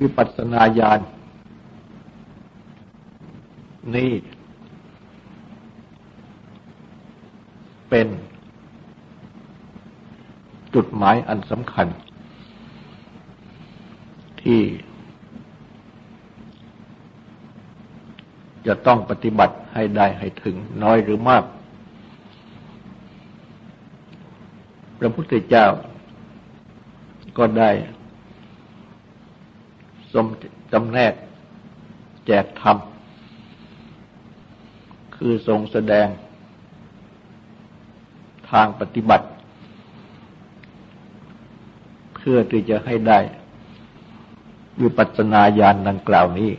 วิปัสสนาญาณนี่ เป็น จุดหมายอันสำคัญ ที่ จะต้องปฏิบัติให้ได้ให้ถึงน้อยหรือมาก พระพุทธเจ้าก็ได้ สมจำแนกแจกธรรม คือทรงแสดงทางปฏิบัติ เพื่อที่จะให้ได้วิปัสสนาญาณดังกล่าวนี้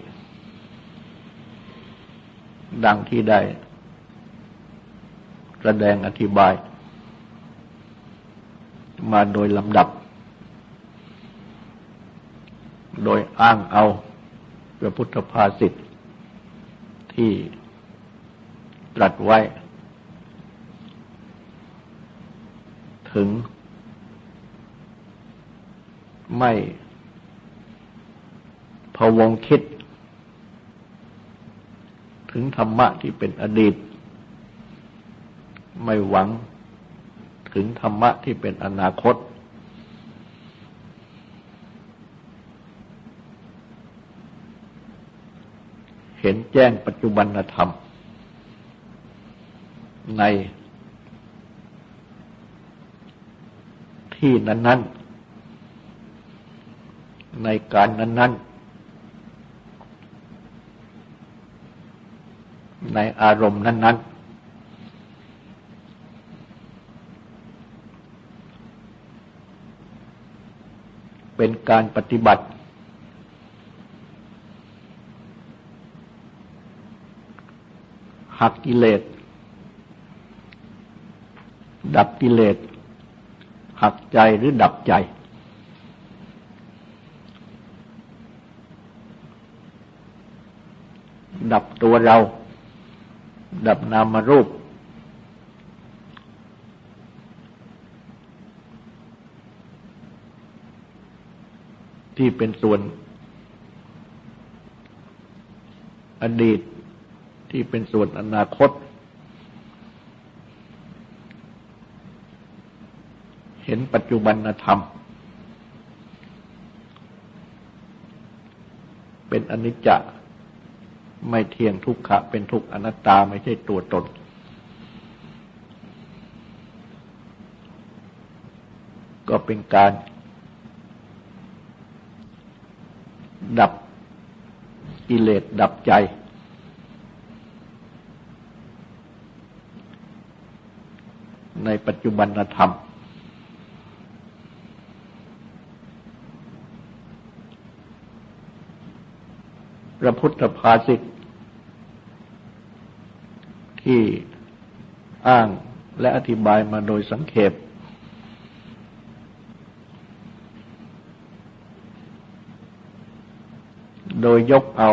ดังที่ได้ แสดงอธิบาย มาโดยลำดับ โดยอ้างเอาพระพุทธภาษิตที่ตรัสไว้ ถึง ไม่พวงคิด ถึงธรรมะที่เป็นอดีต ไม่หวังถึงธรรมะที่เป็นอนาคต เห็นแจ้งปัจจุบันธรรม ในที่นั้น ๆ ในการนั้น ๆ ในอารมณ์นั้น ๆเป็นการปฏิบัติ หักกิเลส ดับกิเลส หักใจหรือดับใจ ดับตัวเรา ดับนามรูป ที่เป็นส่วนอดีต ที่เป็นส่วนอนาคต เห็นปัจจุบันธรรม เป็นอนิจจไม่เที่ยงทุกขะ เป็นทุกอนัตตาไม่ใช่ตัวตน ก็เป็นการดับกิเลสดับใจ ในปัจจุบันธรรม พระพุทธภาษิตที่อ้างและอธิบายมาโดยสังเขปโดยยกเอา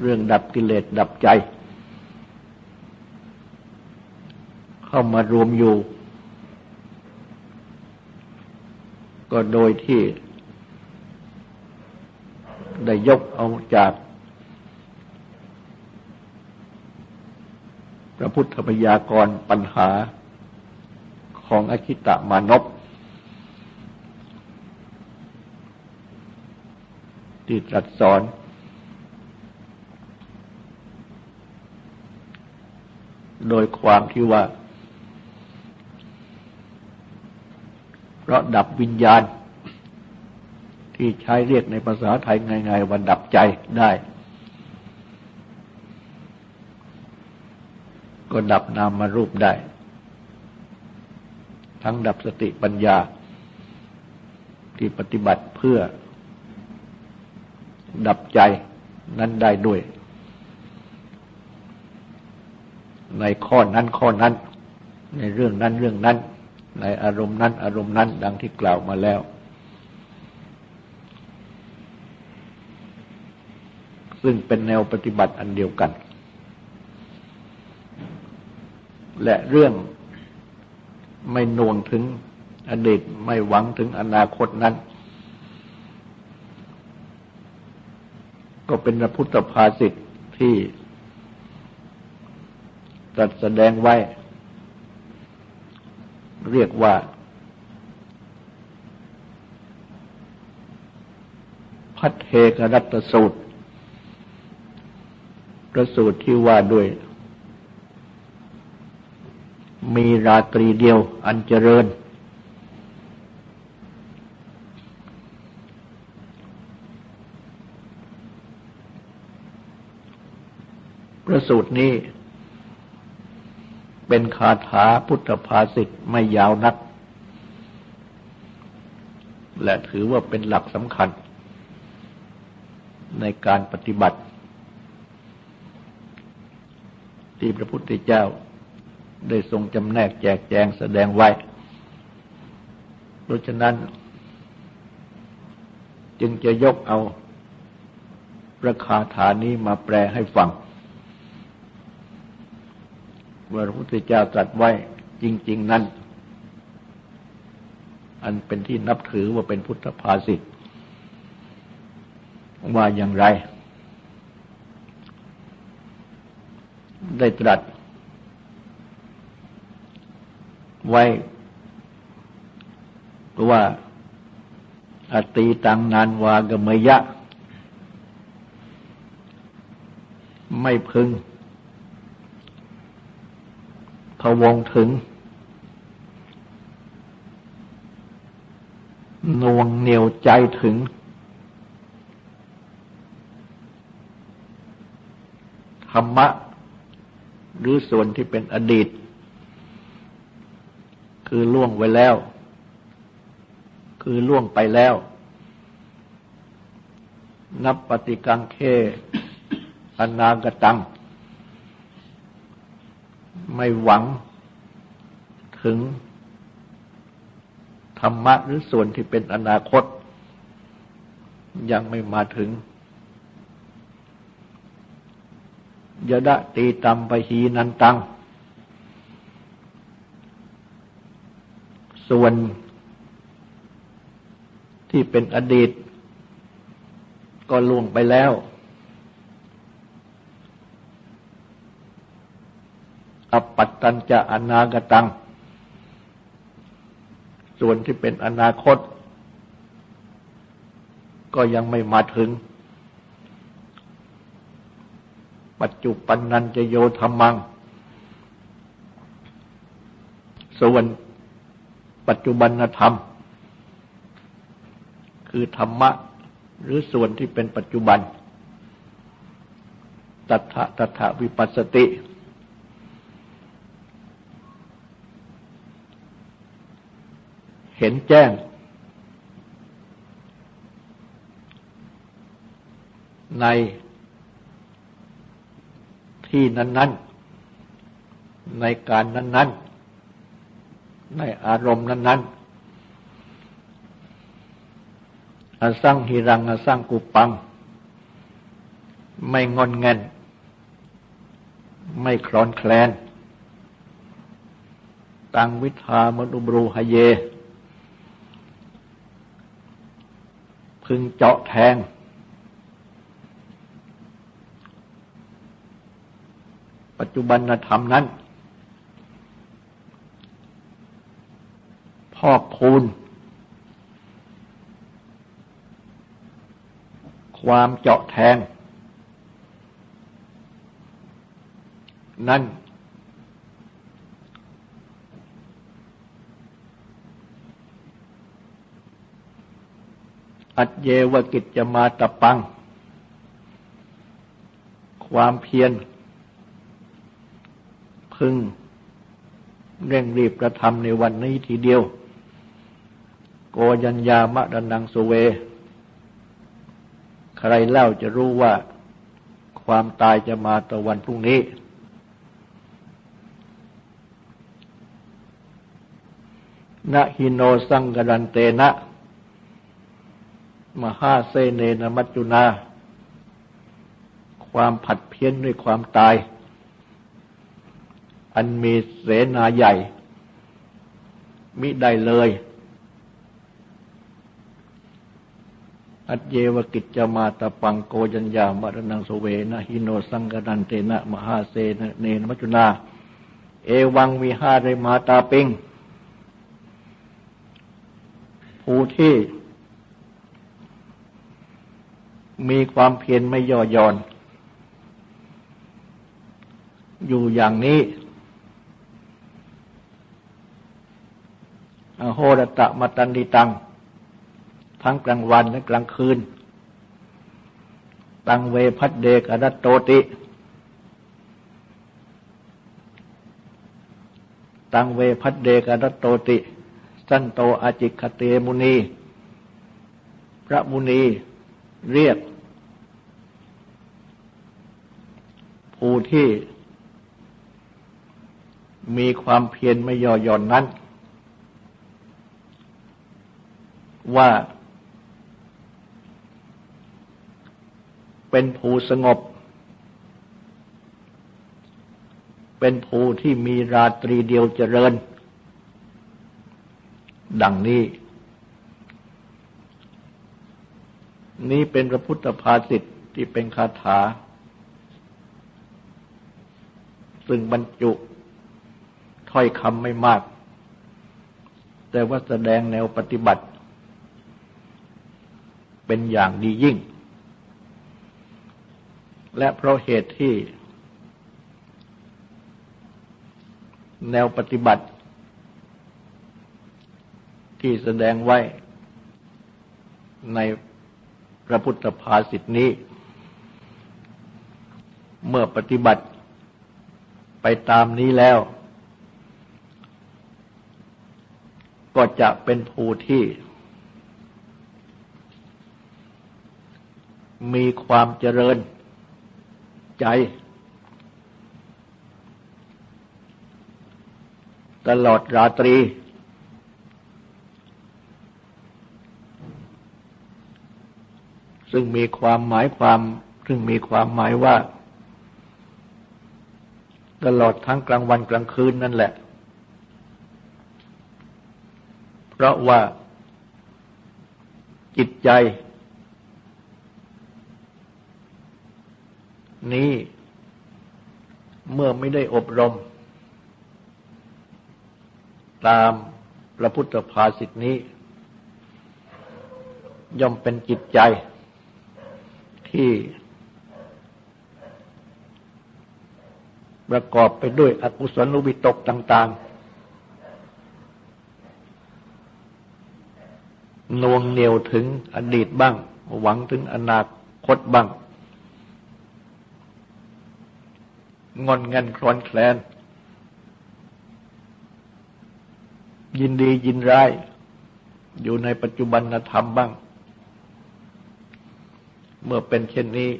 เรื่องดับกิเลสดับใจ เข้ามารวมอยู่ ก็โดยที่ได้ยกเอาจากพระพุทธพยากรปัญหาของอคิตะมานพที่ตรัสสอน โดยความที่ว่าเพ ราะดับวิญญาณ ที่ใช้เรียกในภาษาไทยง่ายๆว่าดับใจได้ ก็ดับนามารูปได้ ทั้งดับสติปัญญา ที่ปฏิบัติเพื่อ ดับใจนั้นได้ด้วย ในข้อนั้นข้อนั้น ในเรื่องนั้นเรื่องนั้น ในอารมณ์นั้น อารมณ์นั้น ดังที่กล่าวมาแล้ว ซึ่งเป็นแนวปฏิบัติอันเดียวกัน และเรื่องไม่น่วงถึงอดีตไม่หวังถึงอนาคตนั้น ก็เป็นพระพุทธภาษิตที่ตรัสแสดงไว้ เรียกว่า พัทเทกรัตสูตรพระสูตรที่ว่าด้วย มีราตรีเดียวอันเจริญพระสูตรนี้ เป็นคาถาพุทธภาษิตไม่ยาวนัก และถือว่าเป็นหลักสำคัญ ในการปฏิบัติ ที่พระพุทธเจ้าได้ทรงจำแนกแจกแจงแสดงไว้เพราะฉะนั้น จึงจะยกเอาพระคาถานี้มาแปลให้ฟัง ว่าพระพุทธเจ้าตรัสไว้จริง ๆ นั้น อันเป็นที่นับถือว่าเป็นพุทธภาษิตว่าอย่างไร ได้ตรัส ไว้ว่าอตีตังนานวากมยะ ไม่พึง พวงถึงนวงเหนียวใจถึง ธรรมะ หรือส่วนที่เป็นอดีต คือล่วงไว้แล้ว คือล่วงไปแล้ว นับปฏิกังเค อนากตัง ไม่หวังถึงธรรมะหรือส่วนที่เป็นอนาคต ยังไม่มาถึงยะดะตีตัมปหีนันตัง ส่วนที่เป็นอดีต ก็ล่วงไปแล้ว อปัตตัญจะอนากตัง ส่วนที่เป็นอนาคต ก็ยังไม่มาถึง ปัจจุปันนันจะโยธรรมัง ส่วนปัจจุบันธรรม คือธรรมะหรือส่วนที่เป็นปัจจุบัน ตัทะตัทะวิปัสสติ ห็นแจ้ง ในที่นั้น ๆ ในการนั้น ๆ ในอารมณ์นั้น ๆ อสังหิรังอสังกุปัง ไม่งอนเงนไม่คลอนแคลน ตังวิธามนุบรูหเย พึงเจาะแทง ปัจจุบันธรรมนั้น พอกพูน ความเจาะแทง นั่น อัจเยวกิจจะมาตะปัง ความเพียรพึงเร่งรีบกระทำในวันนี้ทีเดียว โกยัญญามะดันังสเว ใครเล่าจะรู้ว่าความตายจะมาต่อวันพรุ่งนี้ นะฮิโนสังกรันเตนะ มหาเซเนนมัจจุนา ความผัดเพี้ยนด้วยความตาย อันมีเสนาใหญ่ มิได้เลย อัจเยวกิจจมาตปังโกยัญญามรณังสเวนะหิโนสังกนันเตนะ มหาเสนเนนมัจจุนา เอวังวิหารมาตาปิง ผู้ที่ มีความเพียรไม่ย่อหย่อน อยู่อย่างนี้ อโหรตะมตันดิตัง ทั้งกลางวันและกลางคืน ตังเวพัดเดกอรัตโตติ ตังเวพัดเดกอรัตโตติ สันโตอาจิกคเตมุนี พระมุนี เรียก ผู้ที่มีความเพียรไม่ย่อหย่อนนั้น ว่า เป็นภูสงบ เป็นภูที่มีราตรีเดียวเจริญ ดังนี้ นี้เป็นพระพุทธภาษิตที่เป็นคาถา ซึ่งบรรจุถ้อยคำไม่มาก แต่ว่าแสดงแนวปฏิบัติ เป็นอย่างดียิ่ง และเพราะเหตุที่ แนวปฏิบัติ ที่แสดงไว้ใน พระพุทธภาษิตนี้ เมื่อปฏิบัติไปตามนี้แล้ว ก็จะเป็นภูที่ มีความเจริญใจ ตลอดราตรี ซึ่งมีความหมายความ ซึ่งมีความหมายว่า ตลอดทั้งกลางวันกลางคืนนั่นแหละ เพราะว่าจิตใจ นี้เมื่อไม่ได้อบรม ตามพระพุทธภาษิตนี้ ย่อมเป็นจิตใจ ที่ ประกอบไปด้วยอกุศลุบิตกต่าง ๆนวงเหนียวถึงอดีตบ้าง หวังถึงอนาคตบ้าง งอนเงันคลอนแคลน ยินดียินร้าย อยู่ในปัจจุบันธรรมบ้าง เมื่อเป็นเช่นนี้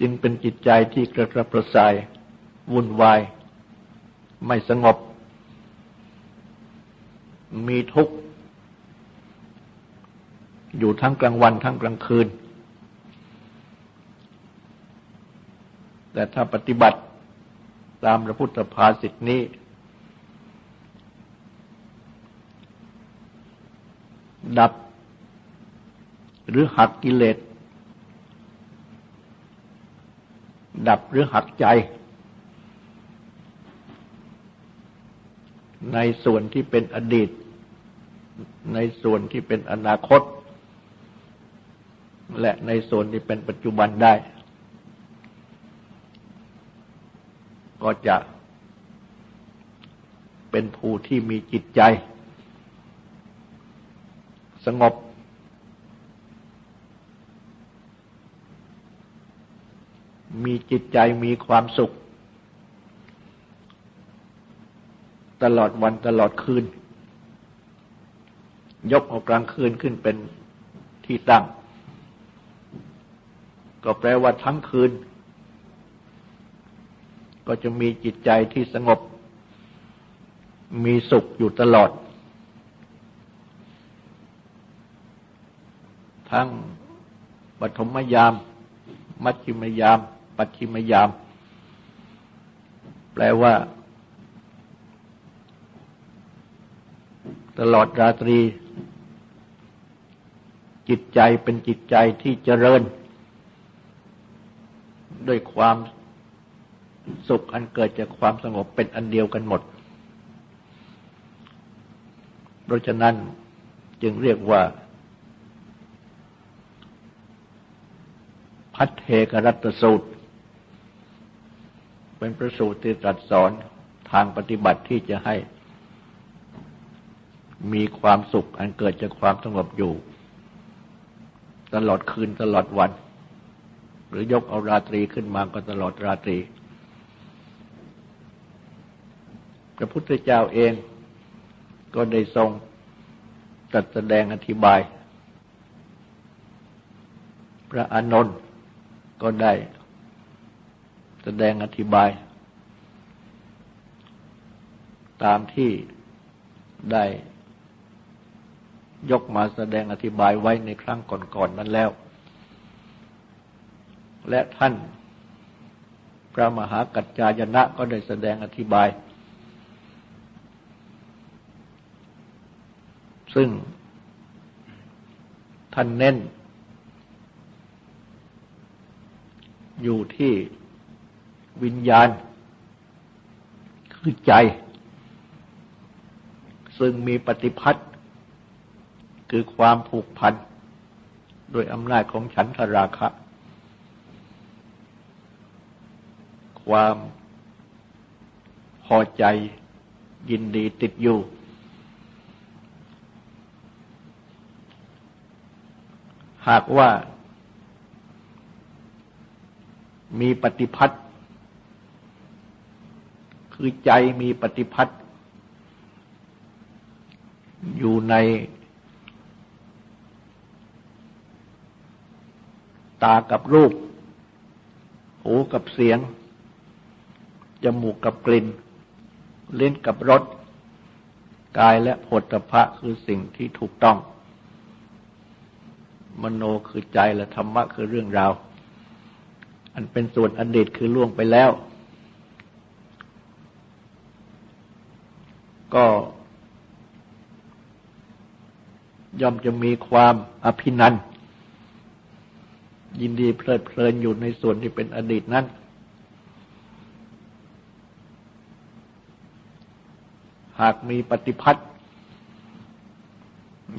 จึงเป็นจิตใจที่กระกระประสายวุ่นวาย ไม่สงบ มีทุกข์ อยู่ทั้งกลางวันทั้งกลางคืน แต่ถ้าปฏิบัติตามพระพุทธภาษิตนี้ ดับ หรือหักกิเลส ดับหรือหักใจ ในส่วนที่เป็นอดีต ในส่วนที่เป็นอนาคต และในส่วนที่เป็นปัจจุบันได้ ก็จะเป็นผู้ที่มีจิตใจ สงบ มีจิตใจมีความสุข ตลอดวันตลอดคืน ยกเอากลางคืนขึ้นเป็นที่ตั้ง ก็แปลว่าทั้งคืน ก็จะมีจิตใจที่สงบ มีสุขอยู่ตลอด ทั้งปฐมยาม มัชชิมยาม ปัจฉิมยาม แปลว่า ตลอดราตรี จิตใจเป็นจิตใจที่เจริญ ด้วยความสุขอันเกิดจากความสงบเป็นอันเดียวกันหมด เพราะฉะนั้นจึงเรียกว่า พัทเทกรัตสูตร เป็นประสูตรที่ตรัสสอนทางปฏิบัติที่จะให้ มีความสุขอันเกิดจากความสงบอยู่ ตลอดคืนตลอดวัน หรือยกเอาราตรีขึ้นมาก็ตลอดราตรี พระพุทธเจ้าเองก็ได้ทรงจัดแสดงอธิบาย พระอานนท์ก็ได้ แสดงอธิบาย ตามที่ได้ยกมาแสดงอธิบายไว้ในครั้งก่อนๆนนั้นแล้ว และท่าน พระมหากัจจายนะก็ได้แสดงอธิบาย ซึ่งท่านเน้น อยู่ที่ วิญญาณ คือใจ ซึ่งมีปฏิพัทธ์คือความผูกพันโดยอำนาจของฉันทราคะ ความพอใจยินดีติดอยู่ หากว่ามีปฏิพัทธ์ คือใจมีปฏิพัทธ์อยู่ในตากับรูป หูกับเสียง จมูกกับกลิ่น เล่นกับรส กายและผลตภะคือสิ่งที่ถูกต้อง มโนคือใจและธรรมะคือเรื่องราว อันเป็นส่วนอดีตคือล่วงไปแล้ว ก็ย่อมจะมีความอภินันยินดีเพลิดเพลินอยู่ในส่วนที่เป็นอดีตนั้น หากมีปฏิพัทธ์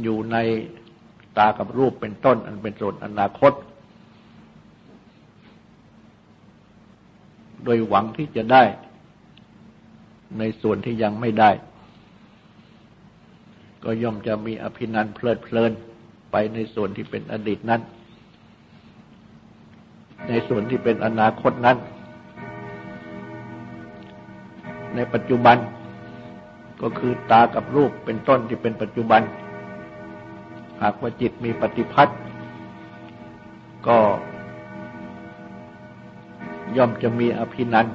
อยู่ในตากับรูปเป็นต้น อันเป็นส่วนอนาคต โดยหวังที่จะได้ในส่วนที่ยังไม่ได้ ก็ย่อมจะมีอภินันเพลิดเพลินไปในส่วนที่เป็นอดีตนั้น ในส่วนที่เป็นอนาคตนั้น ในปัจจุบันก็คือตากับรูปเป็นต้นที่เป็นปัจจุบัน หากว่าจิตมีปฏิพัทธ์ก็ย่อมจะมีอภินัน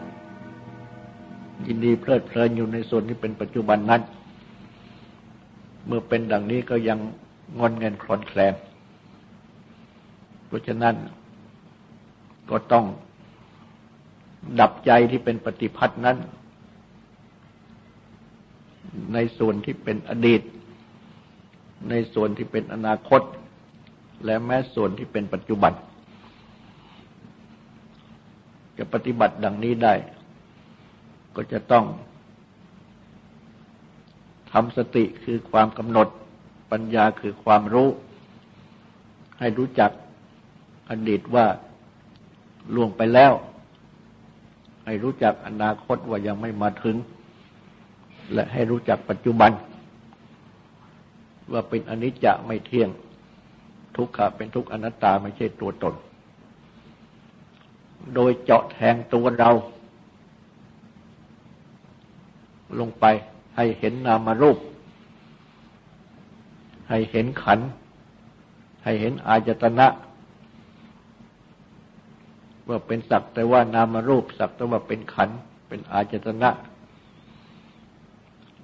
ยินดีเพลิดเพลินอยู่ในส่วนที่เป็นปัจจุบันนั้น เมื่อเป็นดังนี้ก็ยังงอนเงินคลอนแคลน เพราะฉะนั้นก็ต้องดับใจที่เป็นปฏิพัทธ์นั้น ในส่วนที่เป็นอดีต ในส่วนที่เป็นอนาคต และแม้ส่วนที่เป็นปัจจุบัน จะปฏิบัติดังนี้ได้ ก็จะต้อง ทำสติคือความกำหนด ปัญญาคือความรู้ ให้รู้จักอดีตว่าล่วงไปแล้ว ให้รู้จักอนาคตว่ายังไม่มาถึง และให้รู้จักปัจจุบัน ว่าเป็นอนิจจะไม่เที่ยง ทุกขะเป็นทุกอนัตตาไม่ใช่ตัวตน โดยเจาะแทงตัวเรา ลงไป ให้เห็นนามารูป ให้เห็นขัน ให้เห็นอาจตนะ ว่าเป็นสักแต่ว่านามารูป สักแต่ว่าเป็นขัน เป็นอาจตนะ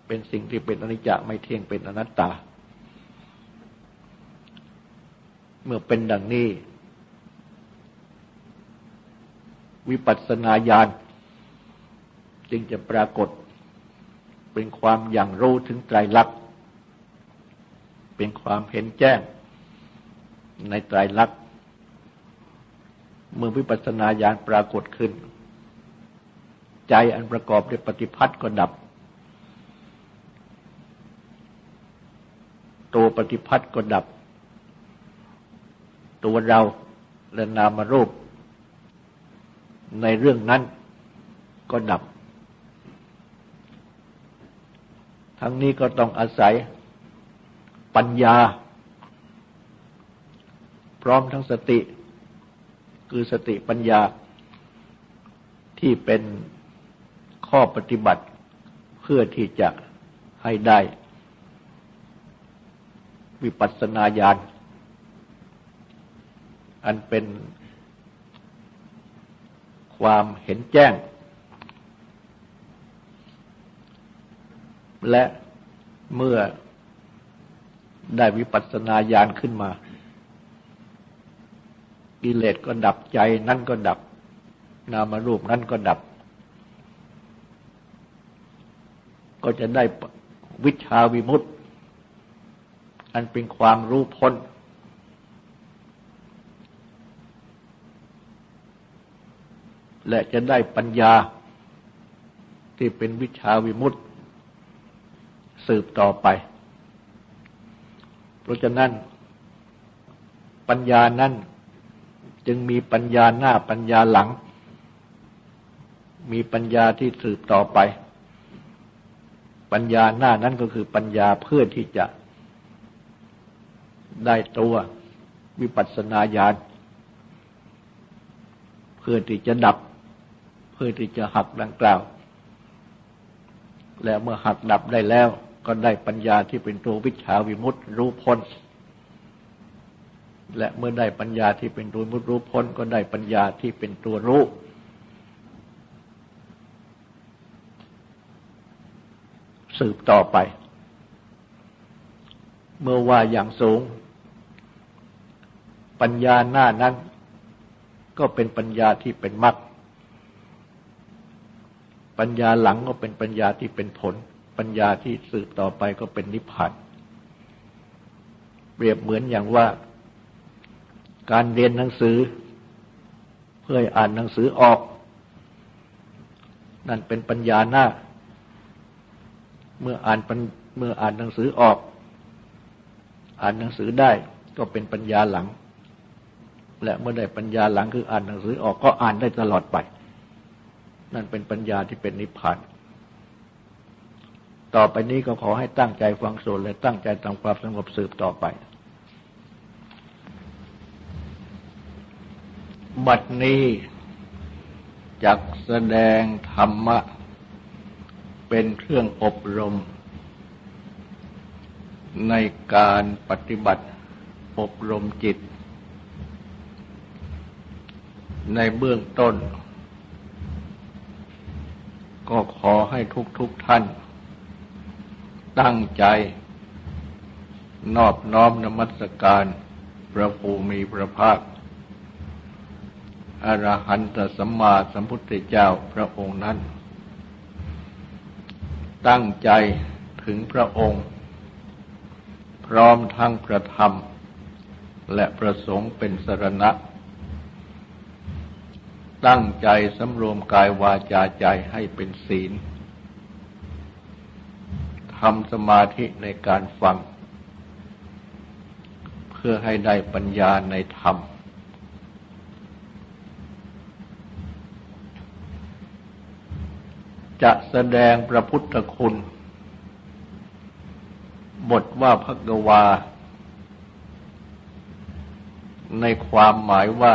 เป็นสิ่งที่เป็นอนิจจไม่เที่ยงเป็นอนัตตา เมื่อเป็นดังนี้ วิปัสสนาญาณจึงจะปรากฏ เป็นความอย่างรู้ถึงไตรลักษณ์เป็นความเห็นแจ้งในไตรลักษณ์เมื่อวิปัสสนาญาณปรากฏขึ้น ใจอันประกอบด้วยปฏิพัทธ์ก็ดับ ตัวปฏิพัทธ์ก็ดับ ตัวเราและนามรูป ในเรื่องนั้นก็ดับ ทั้งนี้ก็ต้องอาศัยปัญญา พร้อมทั้งสติ คือสติปัญญาที่เป็นข้อปฏิบัติเพื่อที่จะให้ได้ วิปัสสนาญาณอันเป็นความเห็นแจ้ง และเมื่อได้วิปัสสนาญาณขึ้นมา กิเลสก็ดับใจนั่นก็ดับ นามรูปนั่นก็ดับ ก็จะได้วิชาวิมุตติ อันเป็นความรู้พ้น และจะได้ปัญญาที่เป็นวิชาวิมุตติ สืบต่อไป เพราะฉะนั้น ปัญญานั้นจึงมีปัญญาหน้าปัญญาหลัง มีปัญญาที่สืบต่อไป ปัญญาหน้านั้นก็คือปัญญาเพื่อที่จะได้ตัววิปัสสนาญาณเพื่อที่จะดับ เพื่อที่จะหักดังกล่าว และเมื่อหักดับได้แล้ว ก็ได้ปัญญาที่เป็นตัววิชาวิมุตติรู้พ้น และเมื่อได้ปัญญาที่เป็นตัวมุรู้พ้น ก็ได้ปัญญาที่เป็นตัวรู้สืบต่อไป เมื่อว่าอย่างสูง ปัญญาหน้านั้น ก็เป็นปัญญาที่เป็นมรรคปัญญาหลังก็เป็นปัญญาที่เป็นผล ปัญญาที่สืบต่อไปก็เป็นนิพพาน เปรียบเหมือนอย่างว่า การเรียนหนังสือ เพื่ออ่านหนังสือออก นั่นเป็นปัญญาหน้า เมื่ออ่านเมื่ออ่านหนังสือออก อ่านหนังสือได้ก็เป็นปัญญาหลัง และเมื่อได้ปัญญาหลังคืออ่านหนังสือออกก็อ่านได้ตลอดไป นั่นเป็นปัญญาที่เป็นนิพพาน ต่อไปนี้ก็ขอให้ตั้งใจฟังสวดและตั้งใจทำความสงบสืบต่อไป บัดนี้จักแสดงธรรมะ เป็นเครื่องอบรม ในการปฏิบัติอบรมจิต ในเบื้องต้น ก็ขอให้ทุกทุกท่าน ตั้งใจ นอบน้อมนมัสการพระภูมิพระภาคอรหันตสัมมาสัมพุทธเจ้าพระองค์นั้น ตั้งใจถึงพระองค์ พร้อมทั้งประธรรม และประสงค์เป็นสรณะ ตั้งใจสำรวมกายวาจาใจให้เป็นศีล ทำสมาธิในการฟัง เพื่อให้ได้ปัญญาในธรรม จะแสดงพระพุทธคุณ บทว่าพระกวา ในความหมายว่า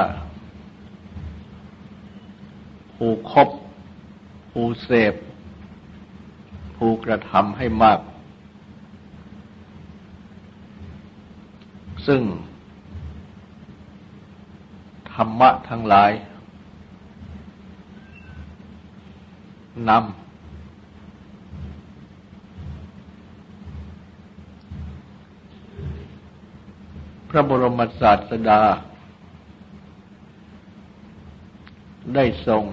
ผู้คบผู้เสพ ผู้กระทำให้มาก ซึ่ง ธรรมะทั้งหลายนำพระบรมศาสดา ได้ทรง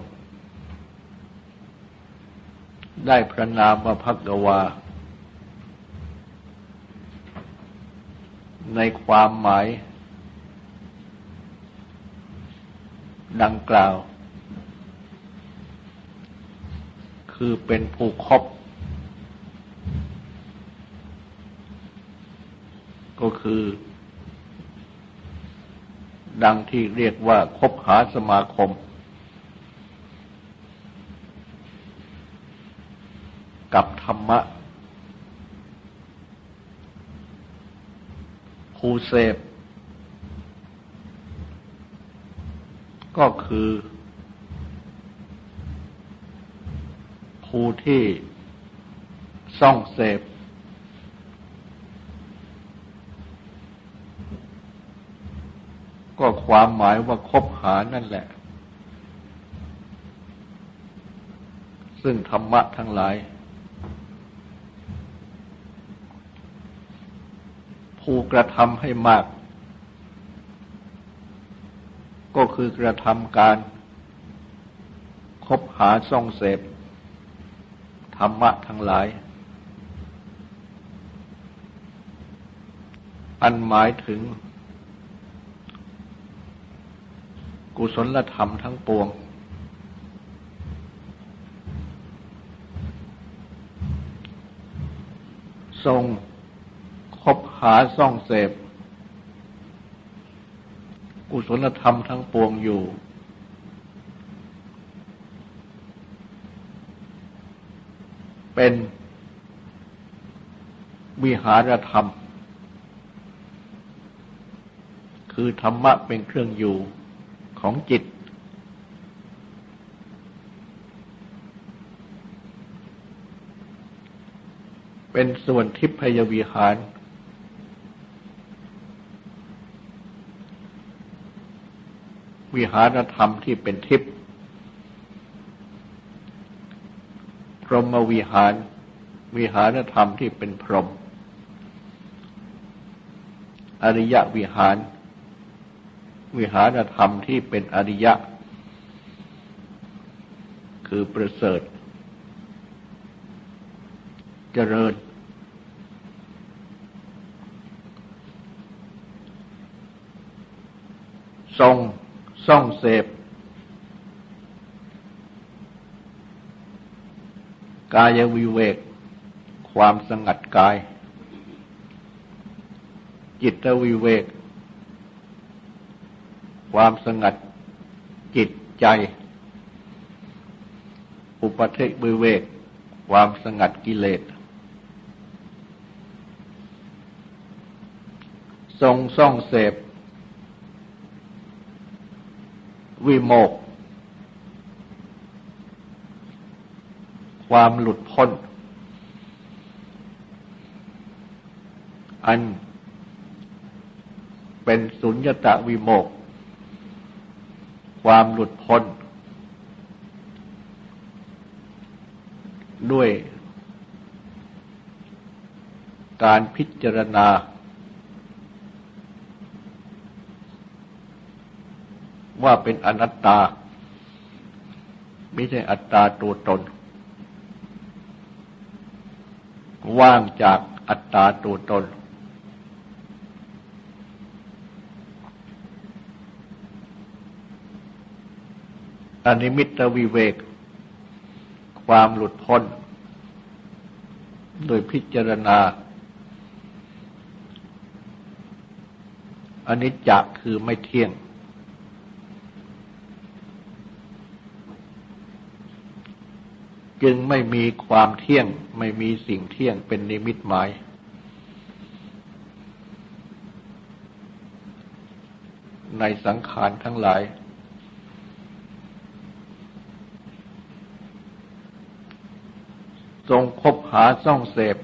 ได้พระนามมาพักวา ในความหมาย ดังกล่าว คือเป็นผู้ครบก็คือ ดังที่เรียกว่าคบหาสมาคม กับธรรมะ ผู้เสพ ก็คือ ผู้ที่ส่องเสพ ก็ความหมายว่าคบหานั่นแหละซึ่งธรรมะทั้งหลาย ผู้ กระทำให้มาก ก็คือกระทำการ คบหาส่องเสพ ธรรมะทั้งหลาย อันหมายถึง กุศลธรรมทั้งปวงทรงาซ่องเสพ กุศลธรรมทั้งปวงอยู่ เป็นวิหารธรรม คือธรรมะเป็นเครื่องอยู่ของจิต เป็นส่วนทิพยวิหาร วิหารธรรมที่เป็นทิพย์พรหมวิหาร วิหารธรรมที่เป็นพรหมอริยวิหาร วิหารธรรมที่เป็นอริยะ คือประเสริฐ เจริญ ทรง ส่องเสพ กายวิเวก ความสงัดกาย จิตวิเวก ความสงัดจิตใจ อุปเทศบิเวก ความสงัดกิเลสทรงส่องเสพ วิโมก ความหลุดพ้น อันเป็นสุญญตวิโมก ความหลุดพ้น ด้วยการพิจารณา ว่าเป็นอนัตตา ไม่ใช่อัตตาตัวตน ว่างจากอัตตาตัวตน อนิมิตวิเวก ความหลุดพ้น โดยพิจารณาอนิจจคือไม่เที่ยง จึงไม่มีความเที่ยง ไม่มีสิ่งเที่ยงเป็นนิมิตหมาย ในสังขารทั้งหลาย ทรงคบหาซ่องเสพ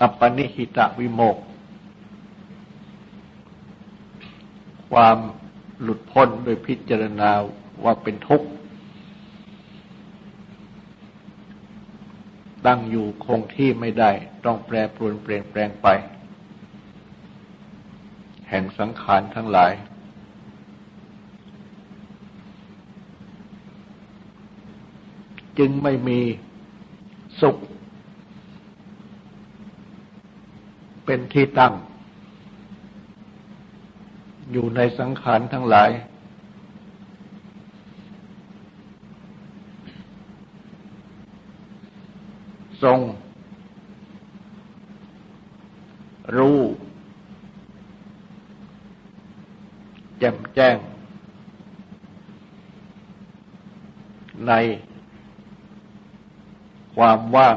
อัปปนิหิตะวิโมก ความหลุดพ้นโดยพิจารณาว่าเป็นทุกข์ ตั้งอยู่คงที่ไม่ได้ ต้องแปรปรวนเปลี่ยนแปลงไป แห่งสังขารทั้งหลาย จึงไม่มีสุข เป็นที่ตั้ง อยู่ในสังขารทั้งหลาย ทรง รู้แจ่มแจ้ง ในความว่าง